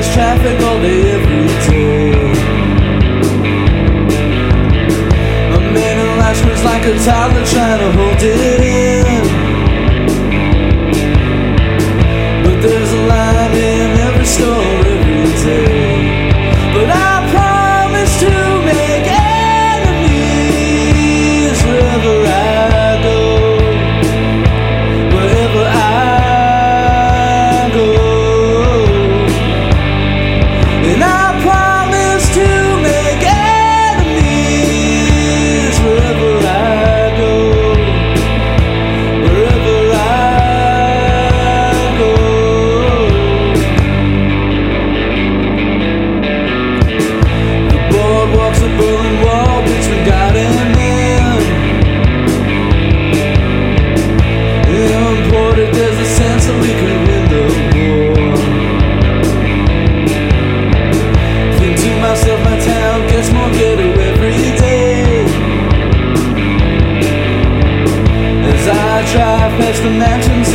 there's traffic all day, every day. A man in screams like a toddler trying to hold it in. There's the mountains